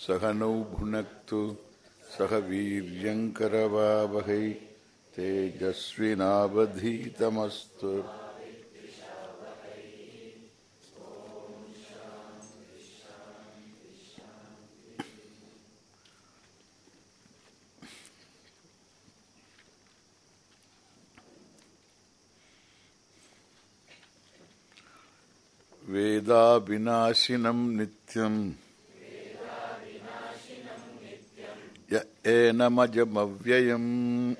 सह नौ भुनक्तु सह वीर्यङ्करवावहै तेजस्विनावधीतमस्तु। वेदाविनाशिनम् नित्यम्। एनमजमव्ययम्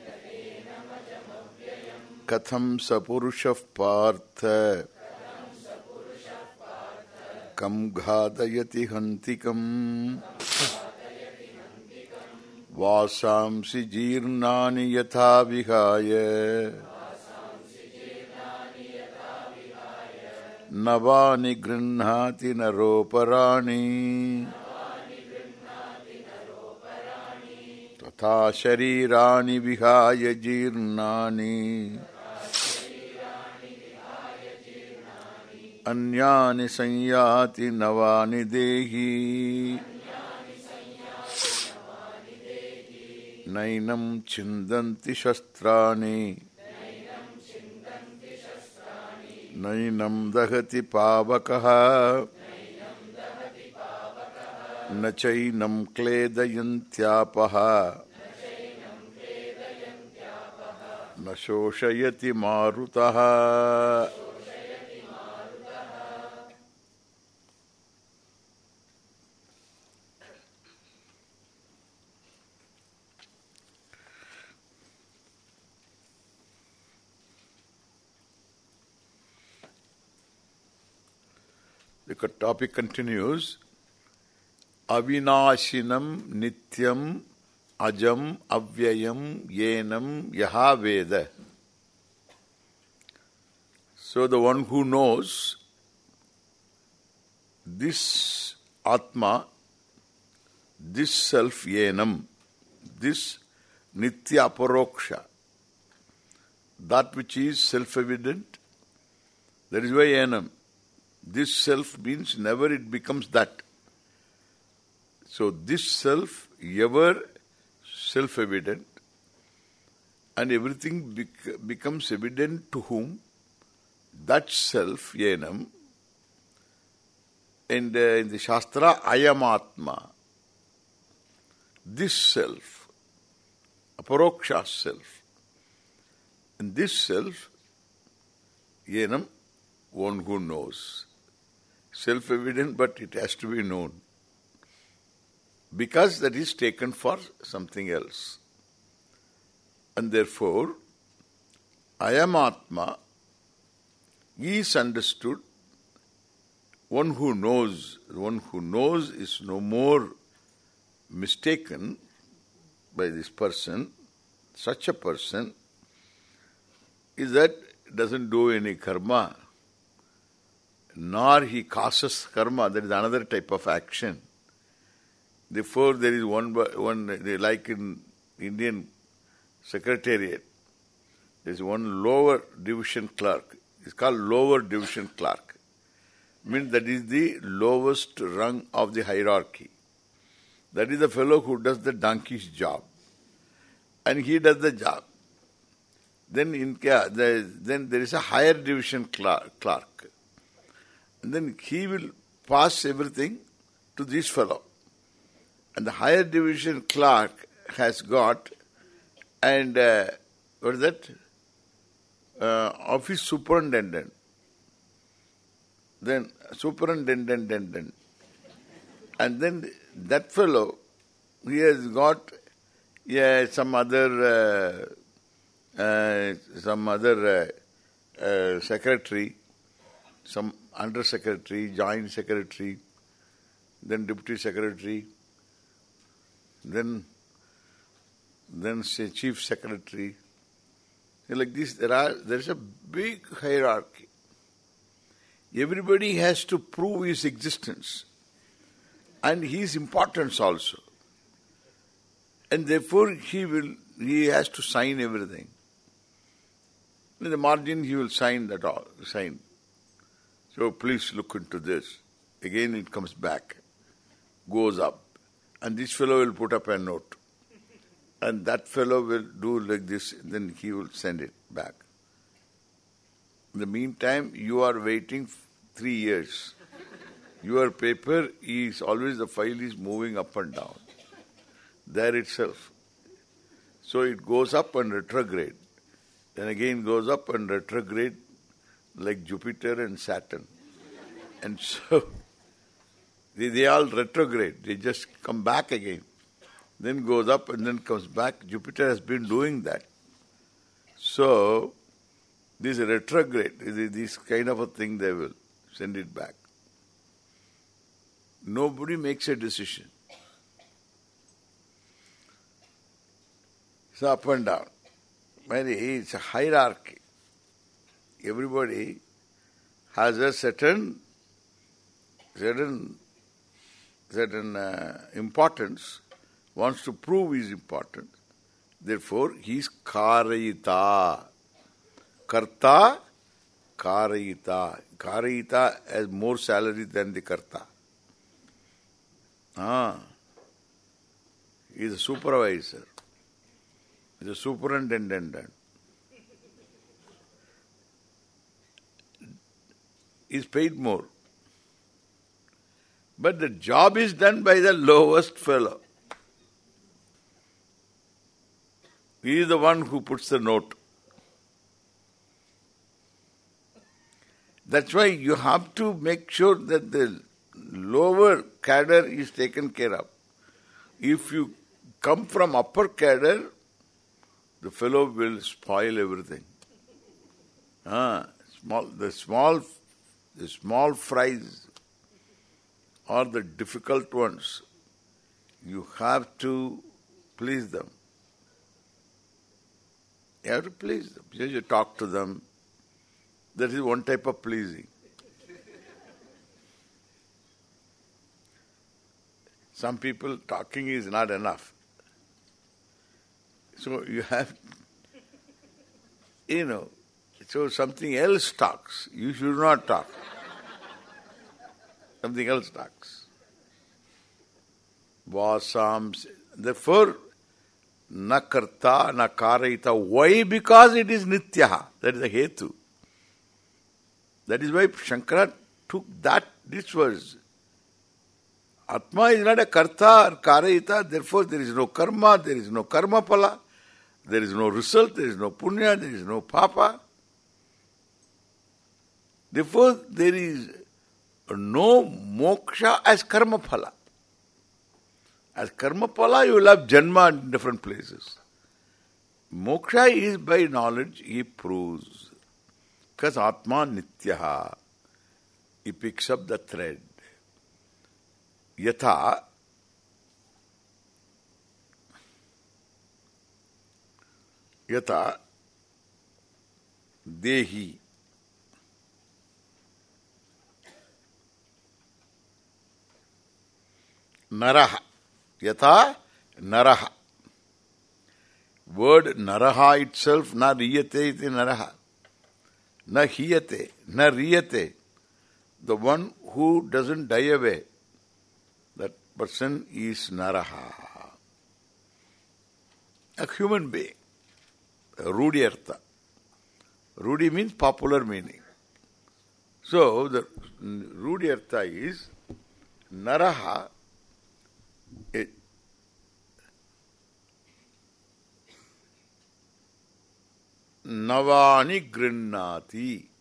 कथं स पुरुषः पार्थ। कं घातयति हन्तिकम्। वासांसि जीर्णानि यथा विहाय। नवानि गृह्णाति नरोपराणि। तथा शरीराणि विहाय जीर्णानि अन्यानि संयाति नवानि देहि नैनं छिन्दन्ति शस्त्राणि नैनं दहति पावकः न चैनं क्लेदयन्त्यापः न शोषयति मारुतः The topic continues. Avinashinam nityam ajam avyayam yenam yaha veda. So the one who knows this Atma, this self yenam, this nitya aparoksha, that which is self-evident, that is why yenam. This self means never it becomes that. So this self ever self-evident and everything bec becomes evident to whom? That self, yenam, and uh, in the Shastra, ayamatma. This self, aparoksha self. And this self, yenam, one who knows. Self-evident, but it has to be known. Because that is taken for something else. And therefore, I am Atma is understood. One who knows, one who knows is no more mistaken by this person. Such a person is that doesn't do any karma nor he causes karma. That is another type of action. Therefore, there is one, one like in Indian secretariat, there is one lower division clerk. It's called lower division clerk. Means that is the lowest rung of the hierarchy. That is the fellow who does the donkey's job. And he does the job. Then in then there is a higher division clerk. And then he will pass everything to this fellow. And the higher division clerk has got, and uh, what is that? Uh, office superintendent. Then superintendent. Then, and then that fellow, he has got yeah, some other uh, uh, some other uh, uh, secretary, some under secretary, joint secretary, then deputy secretary, then then say chief secretary. Like this, there are there is a big hierarchy. Everybody has to prove his existence and his importance also. And therefore he will he has to sign everything. In the margin he will sign that all sign. So please look into this. Again it comes back, goes up. And this fellow will put up a note. And that fellow will do like this, then he will send it back. In the meantime, you are waiting three years. Your paper is always, the file is moving up and down. There itself. So it goes up and retrograde. Then again goes up and retrograde like Jupiter and Saturn. And so they, they all retrograde. They just come back again. Then goes up and then comes back. Jupiter has been doing that. So this retrograde, this kind of a thing they will send it back. Nobody makes a decision. It's up and down. It's a hierarchy. Everybody has a certain certain certain uh, importance, wants to prove his importance. Therefore, he is karayita. Karta, karayita. Karayita has more salary than the karta. Ah. He is a supervisor. He is a superintendent. Is paid more. But the job is done by the lowest fellow. He is the one who puts the note. That's why you have to make sure that the lower cadre is taken care of. If you come from upper cadre, the fellow will spoil everything. Ah, small, the small, the small fries or the difficult ones, you have to please them. You have to please them. You talk to them. That is one type of pleasing. Some people talking is not enough. So you have, you know, so something else talks. You should not talk. Something else talks. Vasams. Therefore, na karta, na karayita. Why? Because it is nitya. That is the hetu. That is why Shankara took that, this was Atma is not a karta or karayita, therefore there is no karma, there is no karma phala, there is no result, there is no punya, there is no papa. Therefore there is no moksha as karma phala. As karma phala you will have janma in different places. Moksha is by knowledge, he proves. Because Atma Nityaha. He picks up the thread. यथा यथा देही நரஹ யதா நரஹ word naraha itself na riyate iti naraha na hiyate na riyate the one who doesn't die away that person is naraha a human being rudi artha rudi means popular meaning. So the rudi artha is naraha a Navani Grinnati.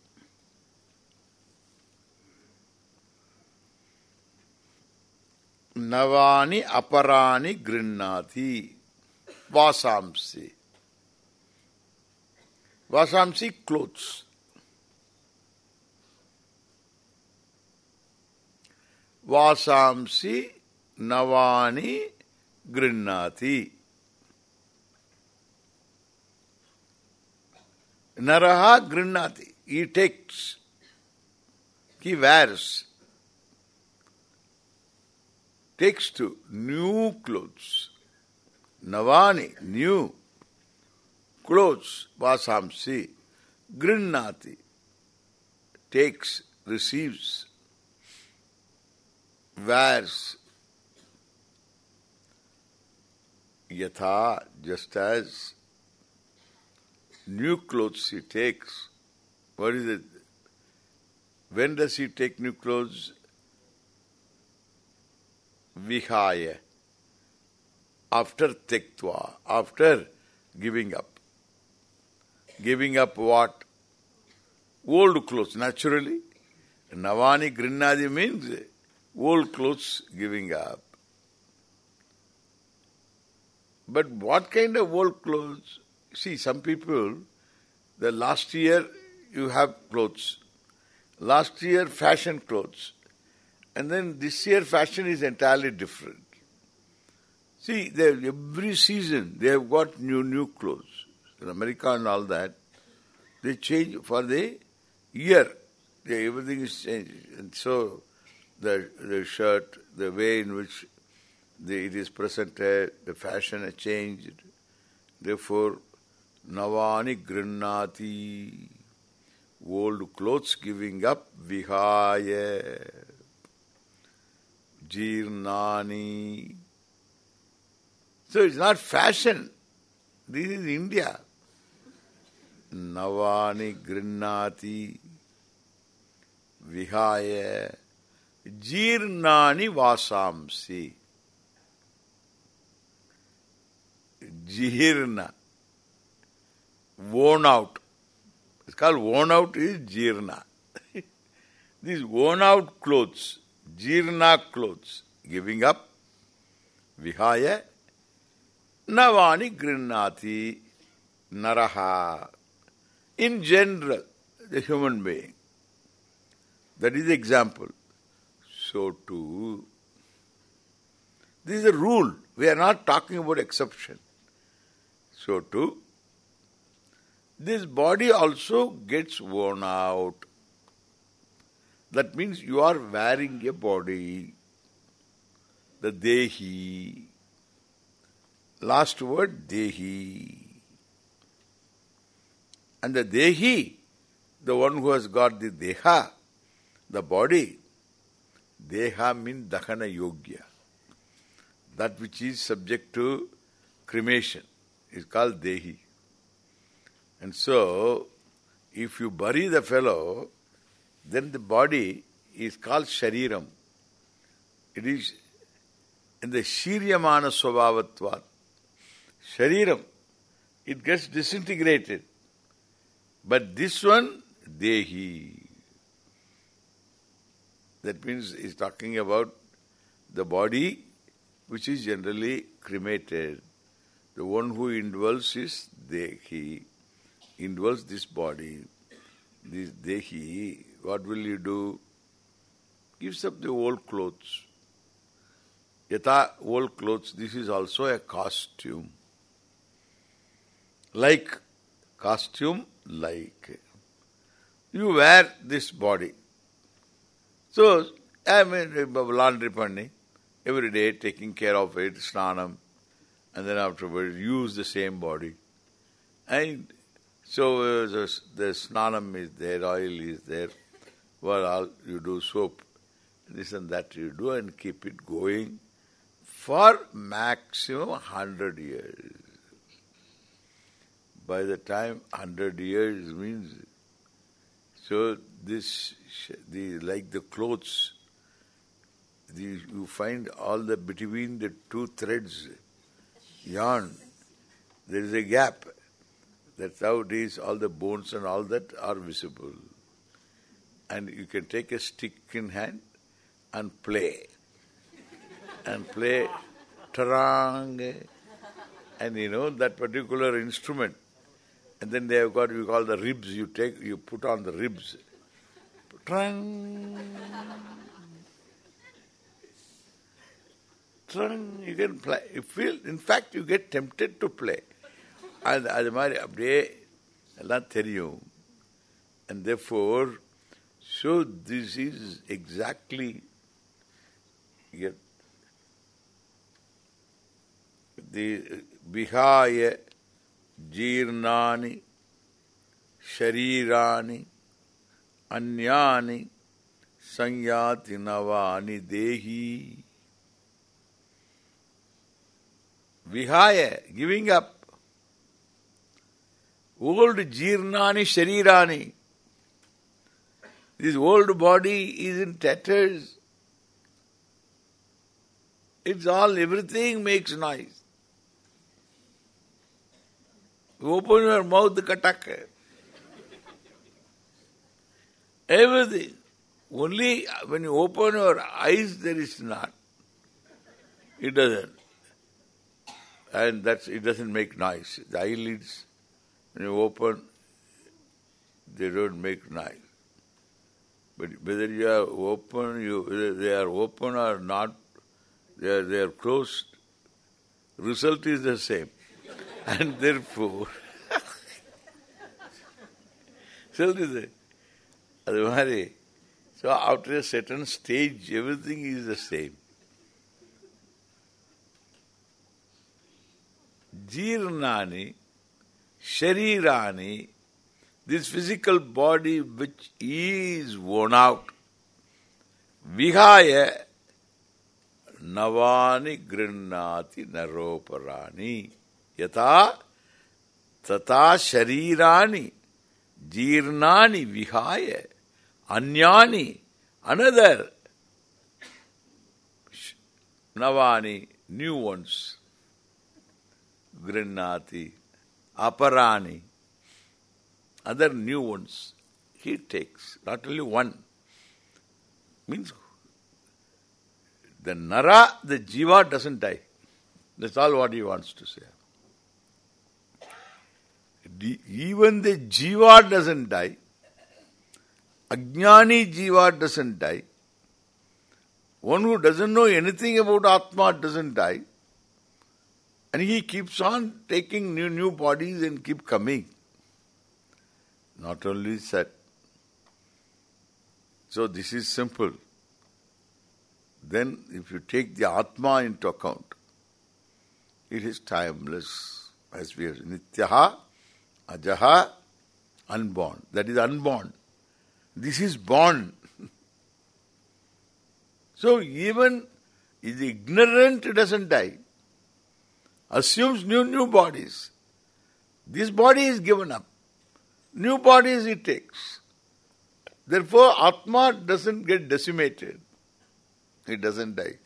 नवानि अपरानि गृह्णाति वासांसी वासांसी clothes वासांसी नवानि गृह्णाति नरः गृह्णाति he takes he wears takes to new clothes. Navani, new clothes, vasamsi, grinnati, takes, receives, wears. Yatha, just as new clothes he takes. What is it? When does he take new clothes? Vihaya. After tektva, after giving up. Giving up what? Old clothes, naturally. Navani Grinnadi means old clothes giving up. But what kind of old clothes? See, some people, the last year you have clothes. Last year fashion clothes. And then this year fashion is entirely different. See, they, every season they have got new new clothes. In America and all that, they change for the year. They, everything is changed. And so the the shirt, the way in which the, it is presented, the fashion has changed. Therefore, Navani Grinnati, old clothes giving up, Vihaya, Jirnani. So it's not fashion. This is India. Navani Grinnati, Vihaya, Jirnani Vasamsi. Jirna. Worn out. It's called worn out is Jirna. These worn out clothes, Jirna clothes, giving up, Vihaya, Navani Grinnati, Naraha. In general, the human being. That is the example. So too, this is a rule. We are not talking about exception. So too, this body also gets worn out. That means you are wearing a body, the dehi. Last word, dehi. And the dehi, the one who has got the deha, the body, deha means dahana yogya. That which is subject to cremation is called dehi. And so, if you bury the fellow, then the body is called shariram. It is in the shiryamana swabhavatvat. Shariram, it gets disintegrated. But this one, dehi. That means he's talking about the body which is generally cremated. The one who indwells is dehi, indwells this body. This dehi, what will you do? Gives up the old clothes. Yata, old clothes, this is also a costume. Like costume, like. You wear this body. So, I mean, laundry panni, every day taking care of it, snanam, and then afterwards use the same body. And so uh, the, snanam is there, oil is there, well, all you do soap, this and that you do and keep it going for maximum 100 years. By the time 100 years means, so this, the like the clothes, the, you find all the between the two threads, yarn, there is a gap. That's how it is, all the bones and all that are visible. And you can take a stick in hand and play. And play tarang. And you know, that particular instrument. And then they have got, we call the ribs, you take, you put on the ribs. Trang. Trang, you can play. You feel, in fact, you get tempted to play. அது அது மாதிரி அப்படியே எல்லாம் தெரியும் and therefore so this is exactly yet the vihaya jirnani sharirani anyani sanyati navani dehi vihaya, giving up. Old jirnani sharirani. This old body is in tatters. It's all, everything makes noise. You open your mouth, katak. Everything. Only when you open your eyes, there is not. It doesn't And that's it doesn't make noise. The eyelids, when you open, they don't make noise. But whether you are open, you they are open or not, they are, they are closed, result is the same. and therefore, result is the அது மாதிரி so after a certain stage everything is the same Jirnani, Sharirani, this physical body which is worn out, Vihaya, Navani Grinnati Naroparani, Yata Tata Sharirani, Jirnani Vihaya, Anyani, another Navani, new ones, Grinnati, Aparani, other new ones, he takes, not only one. Means the Nara, the Jiva doesn't die. That's all what he wants to say. Even the Jiva doesn't die. Ajnani Jiva doesn't die. One who doesn't know anything about Atma doesn't die. And he keeps on taking new new bodies and keep coming. Not only that. So this is simple. Then if you take the Atma into account, it is timeless. As we have Nityaha, Ajaha, unborn. That is unborn. This is born. so even the ignorant doesn't die. Assumes new new bodies. This body is given up. New bodies it takes. Therefore Atma doesn't get decimated. It doesn't die.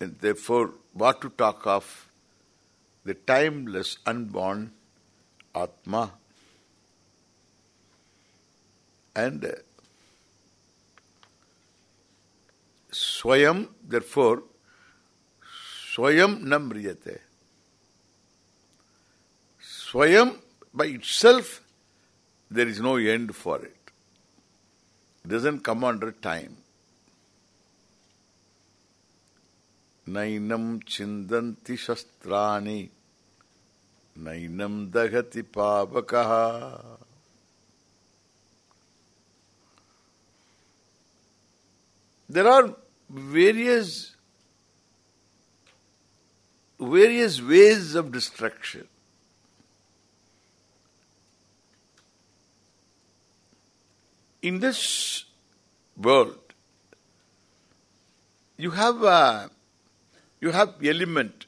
And therefore, what to talk of? The timeless, unborn Atma. And Swayam, therefore, Swayam namriyate. Swayam, by itself, there is no end for it. It doesn't come under time. Nainam chindanti shastrani Nainam dagati pavakaha There are various various ways of destruction. In this world, you have a, you have element,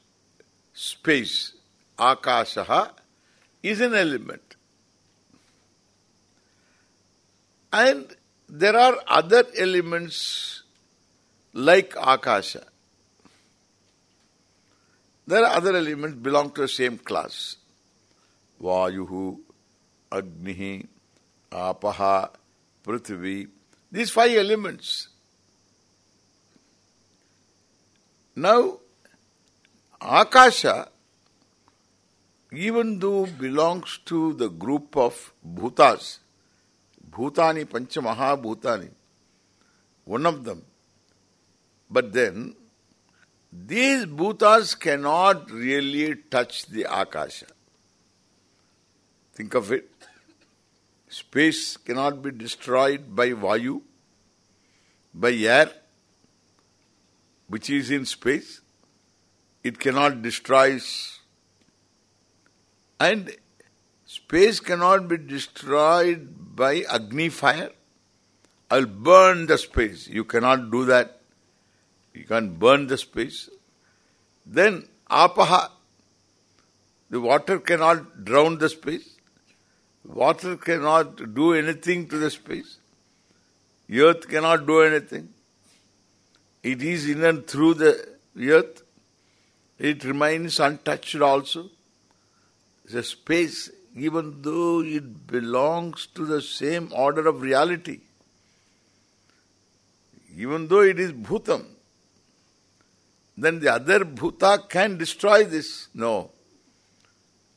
space, akashaha is an element. And there are other elements like akasha. There are other elements belong to the same class. Vayuhu, Agnihi, Apaha, Prithvi. These five elements. Now, Akasha, even though belongs to the group of bhutas, bhutani, pancha bhutani, one of them, but then these bhutas cannot really touch the akasha. Think of it. Space cannot be destroyed by vayu, by air, which is in space. It cannot destroy and space cannot be destroyed by Agni fire. I'll burn the space. You cannot do that. You can't burn the space. Then apaha, the water cannot drown the space. Water cannot do anything to the space. Earth cannot do anything. It is in and through the earth. It remains untouched also. The space, even though it belongs to the same order of reality, even though it is bhutam, then the other bhuta can destroy this. No.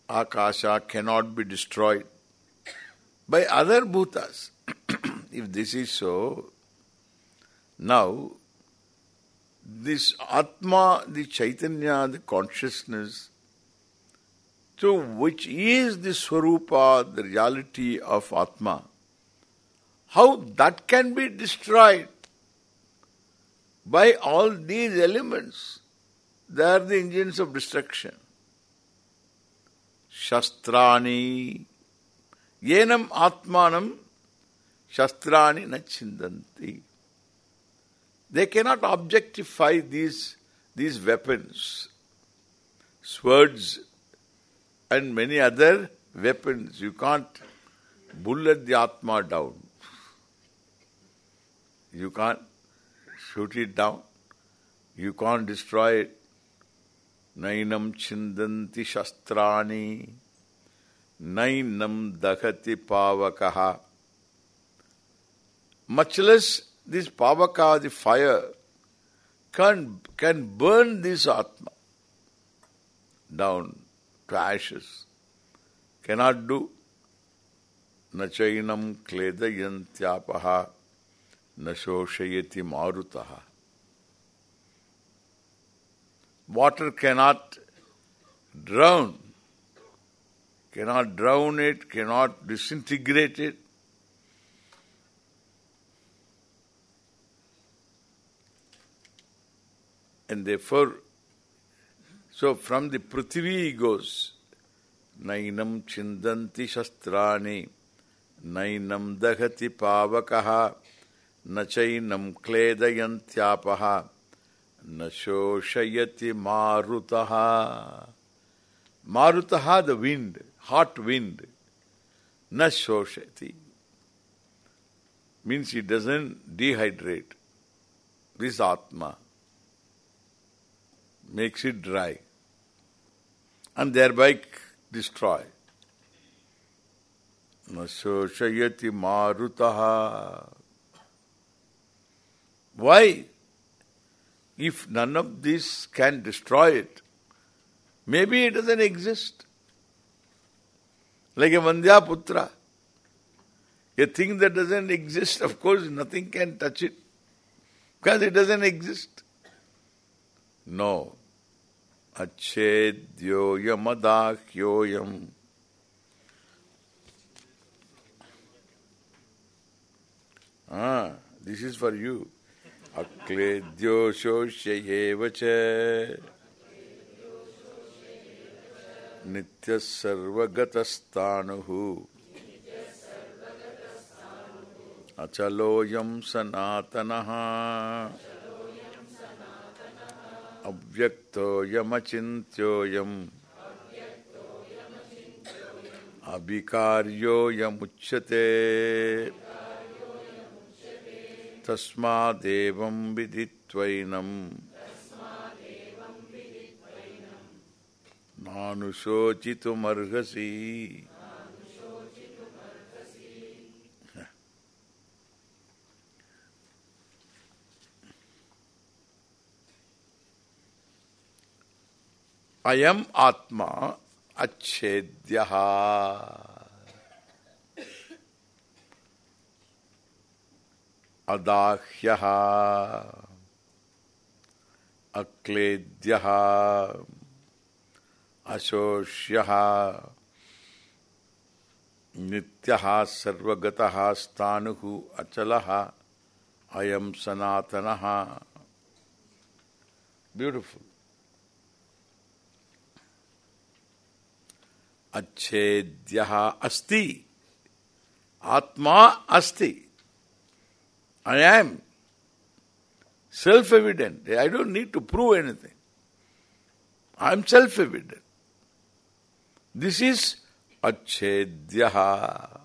Akasha cannot be destroyed by other bhutas. if this is so, now this Atma, the Chaitanya, the consciousness, so which is the Swarupa, the reality of Atma, how that can be destroyed by all these elements. They are the engines of destruction. Shastrani. Yenam Atmanam Shastrani Nachindanti. They cannot objectify these, these weapons, swords and many other weapons. You can't bullet the Atma down. You can't shoot it down. You can't destroy it. Nainam chindanti shastrani. Nainam daghati pavakaha. Much less this pavaka, the fire, can, can burn this atma down to ashes. Cannot do. Nachainam kledayantyāpaha nashoshayati marutaha. Water cannot drown, cannot drown it, cannot disintegrate it. And therefore, so from the Prithvi goes, Nainam chindanti shastrani, Nainam dahati pavakaha, Nachainam kledayantyapaha, Nashoshayati marutaha. Marutaha, the wind, hot wind. Nashoshati. Means it doesn't dehydrate. This Atma makes it dry and thereby destroy. Nasoshayati marutaha. Why? If none of this can destroy it, maybe it doesn't exist. Like a Vandya Putra. A thing that doesn't exist, of course, nothing can touch it. Because it doesn't exist. No. Achedyoyamadakyoyam. Ah, this is for you. अक्लेद्योशोष्यैव च। नित्यः सर्वगतस्तानुः अचलोऽयं सनातनः। अव्यक्तोऽयमचिन्त्योऽयम्। अभिकार्योऽयमुच्यते। तस्मादेवं विदित्वैनम्। नानुशोचितुमर्हसि अयम आत्मा अच्छेद्य। अदाह्य अक्लेद्य अशोष्य नित्य सर्वगत स्थानु अचल अयम सनातन beautiful अच्छेद्य अस्ति आत्मा अस्ति I am. Self-evident. I don't need to prove anything. I am self-evident. This is achedyaha.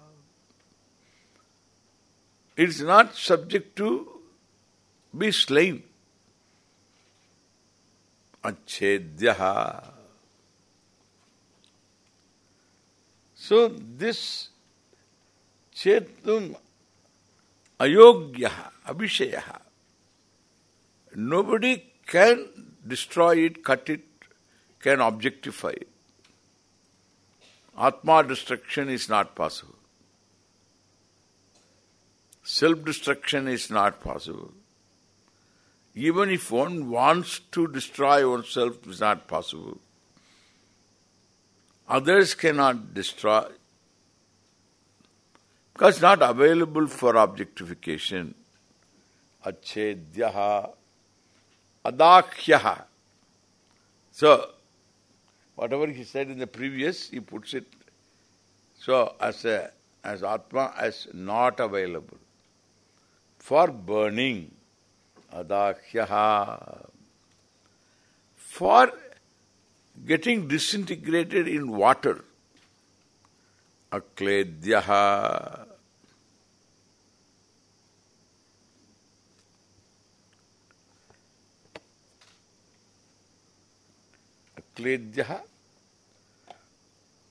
It's not subject to be slain. Achedyaha. So this chetum ayogyaha, abhishayaha. Nobody can destroy it, cut it, can objectify it. Atma destruction is not possible. Self-destruction is not possible. Even if one wants to destroy oneself, it is not possible. Others cannot destroy because not available for objectification. Achedyaha adakhyaha. So, whatever he said in the previous, he puts it so as a as Atma as not available for burning. Adakhyaha. For getting disintegrated in water. अक्लेद्यः अक्लेद्यः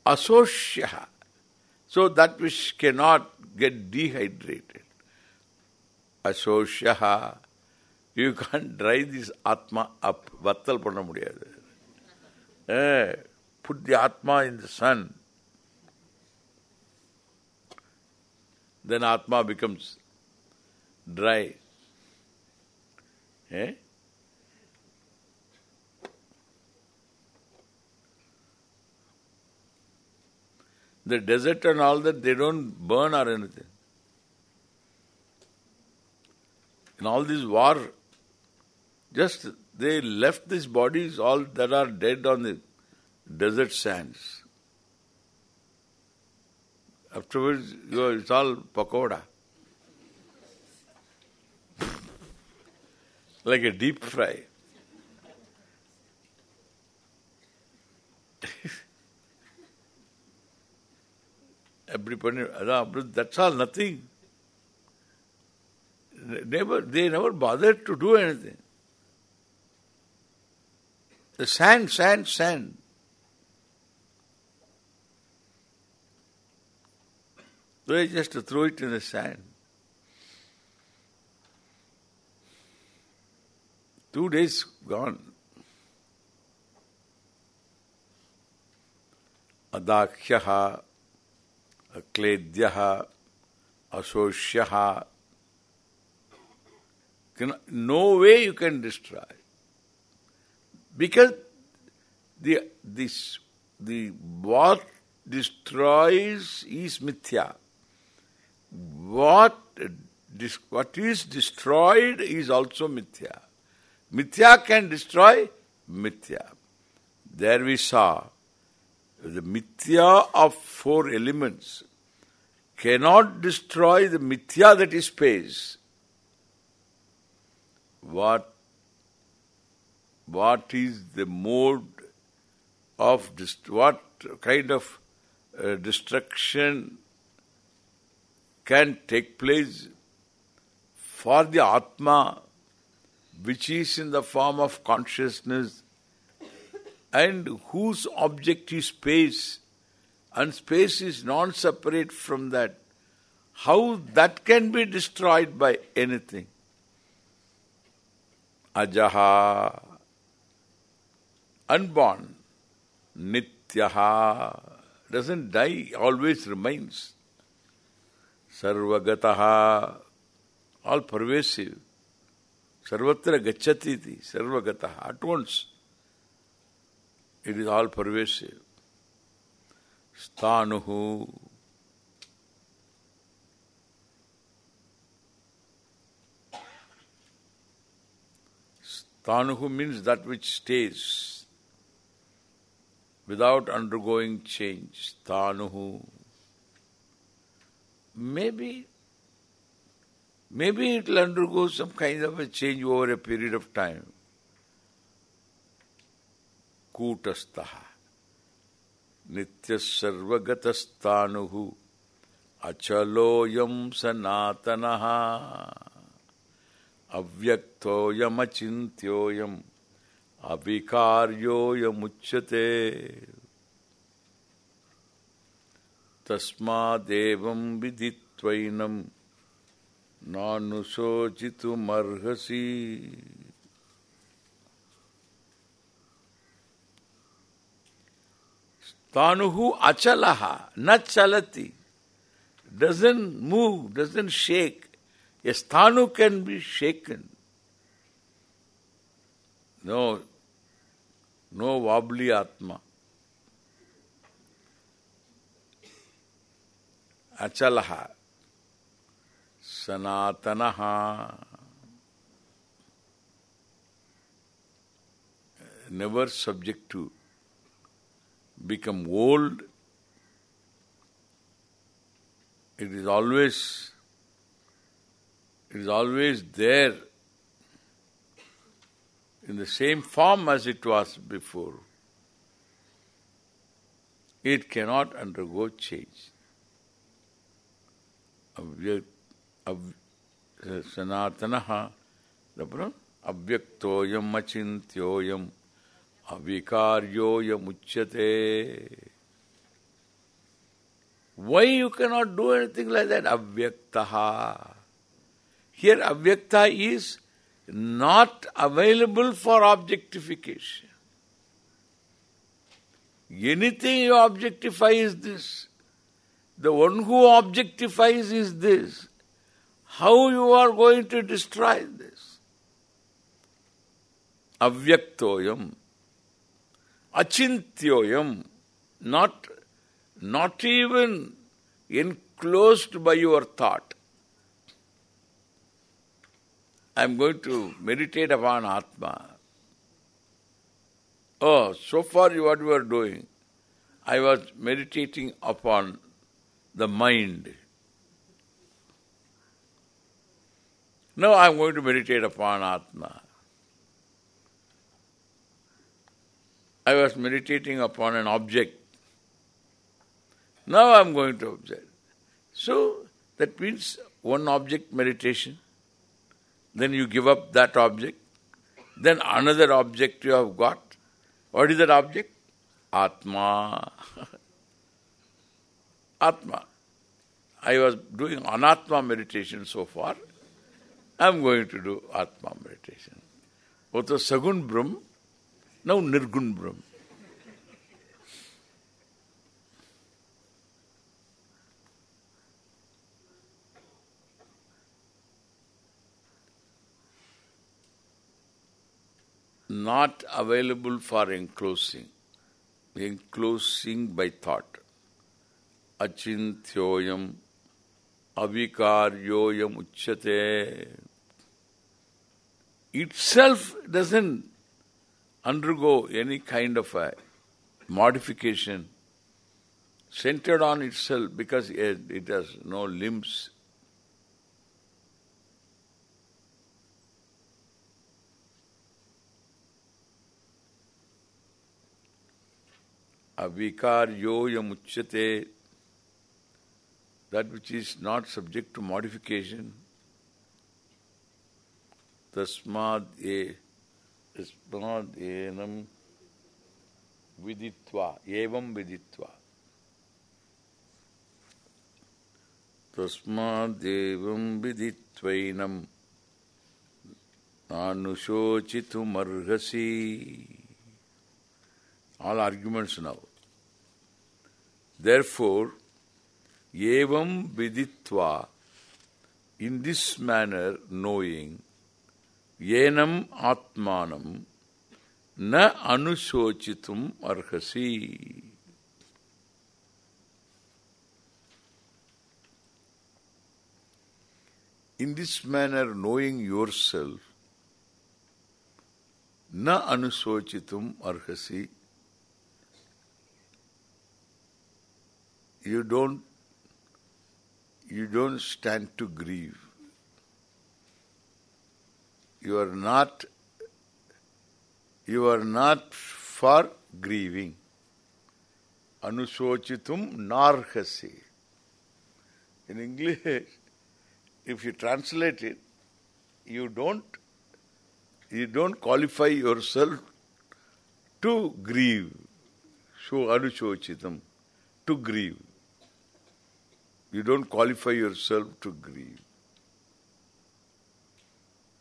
asoshyah so that which cannot get dehydrated. Asosyaha. You can't dry this atma up. Vattal panna mudiyadu. Put the atma in the sun. Then Atma becomes dry. Eh? The desert and all that, they don't burn or anything. In all this war, just they left these bodies all that are dead on the desert sands. Afterwards, you know, it's all pakoda. like a deep fry. Everybody, that's all, nothing. Never, they never bothered to do anything. The sand, sand, sand. They just throw it in the sand. Two days gone. Akledyaha, Asosyaha. No way you can destroy. Because the this the what destroys is mithya. What what is destroyed is also mithya. Mithya can destroy mithya. There we saw the mithya of four elements cannot destroy the mithya that is space. What what is the mode of what kind of uh, destruction can take place for the Atma which is in the form of consciousness and whose object is space and space is non-separate from that. How that can be destroyed by anything? Ajaha unborn. Nityaha doesn't die, always remains. Sarvagataha, all pervasive. Sarvatra gacchati iti, sarvagataha, at once. It is all pervasive. Stanuhu, Tanuhu means that which stays without undergoing change. Tanuhu. Maybe maybe it will undergo some kind of a change over a period of time. Kutastaha Nityasarvagatastanuhu. Achaloyam Sanatanaha. Avyaktoyamachintyoyam Avikaryoyamuchyate तस्मादेवं विदित्वैनं नानुशोचितुमर्हसि Tanuhu achalaha, not chalati. Doesn't move, doesn't shake. A stanu can be shaken. No, no wobbly atma. Achalaha. Sanatanaha. Never subject to become old. It is always it is always there in the same form as it was before. It cannot undergo change. Sanatanaha, avyaktoyam achintyoyam avikaryoyam uchyate. Why you cannot do anything like that? Avyaktaha. Here avyakta is not available for objectification. Anything you objectify is this. The one who objectifies is this. How you are going to destroy this? Avyaktoyam. Achintyoyam. Not, not even enclosed by your thought. I am going to meditate upon Atma. Oh, so far what you are doing, I was meditating upon the mind. Now I am going to meditate upon Atma. I was meditating upon an object. Now I am going to observe. So, that means one object meditation. Then you give up that object. Then another object you have got. What is that object? Atma. Atma. I was doing Anatma meditation so far. I am going to do Atma meditation. Both the Sagun Brahm, now Nirgun Brahm. Not available for enclosing. Enclosing by thought. Achintyoyam avikaryoyam uchyate. Itself doesn't undergo any kind of a modification centered on itself because it, it has no limbs. Avikaryoyam uchyate that which is not subject to modification. Tasmad e tasmad enam viditva, evam viditva. Tasmad evam viditvainam nanushochitum arhasi. All arguments now. Therefore, Evam viditva, in this manner knowing, yenam atmanam na anusochitum arhasi. In this manner knowing yourself, na anusochitum arhasi, you don't you don't stand to grieve. you are not you are not for grieving. Anusochitum narhasi. In English, if you translate it, you don't you don't qualify yourself to grieve. So anusochitam, to grieve. You don't qualify yourself to grieve.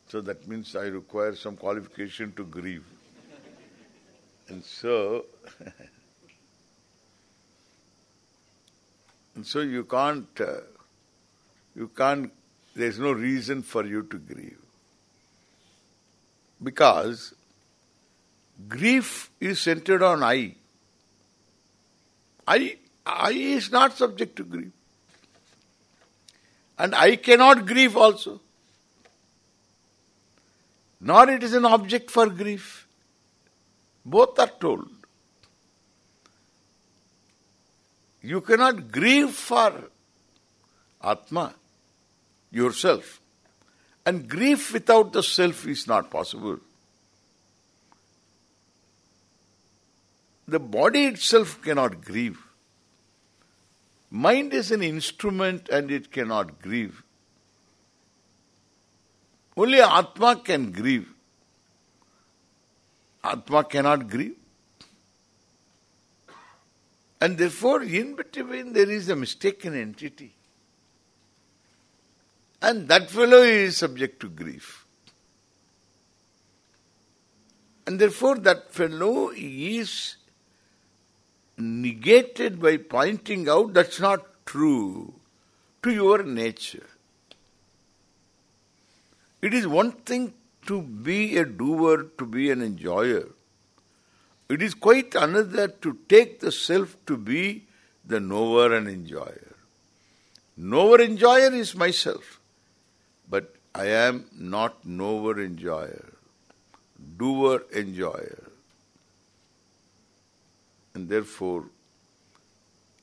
So that means I require some qualification to grieve. and so, and so you can't, uh, you can't, there's no reason for you to grieve. Because grief is centered on I. I, I is not subject to grief. And I cannot grieve also. Nor it is an object for grief. Both are told. You cannot grieve for Atma, yourself. And grief without the self is not possible. The body itself cannot grieve. Mind is an instrument and it cannot grieve. Only Atma can grieve. Atma cannot grieve. And therefore, in between there is a mistaken entity. And that fellow is subject to grief. And therefore that fellow is negated by pointing out that's not true to your nature. It is one thing to be a doer, to be an enjoyer. It is quite another to take the self to be the knower and enjoyer. Knower enjoyer is myself. But I am not knower enjoyer, doer enjoyer. And therefore,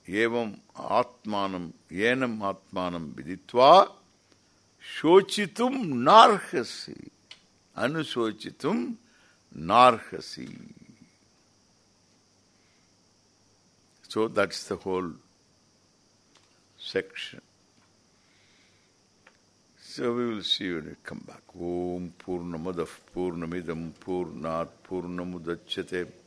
evam atmanam, yenam atmanam viditva, shochitum narhasi, anusochitum narhasi. So that's the whole section. So we will see when we come back. Om Purnamadav Purnamidam Purnat Purnamudachyate Purnasya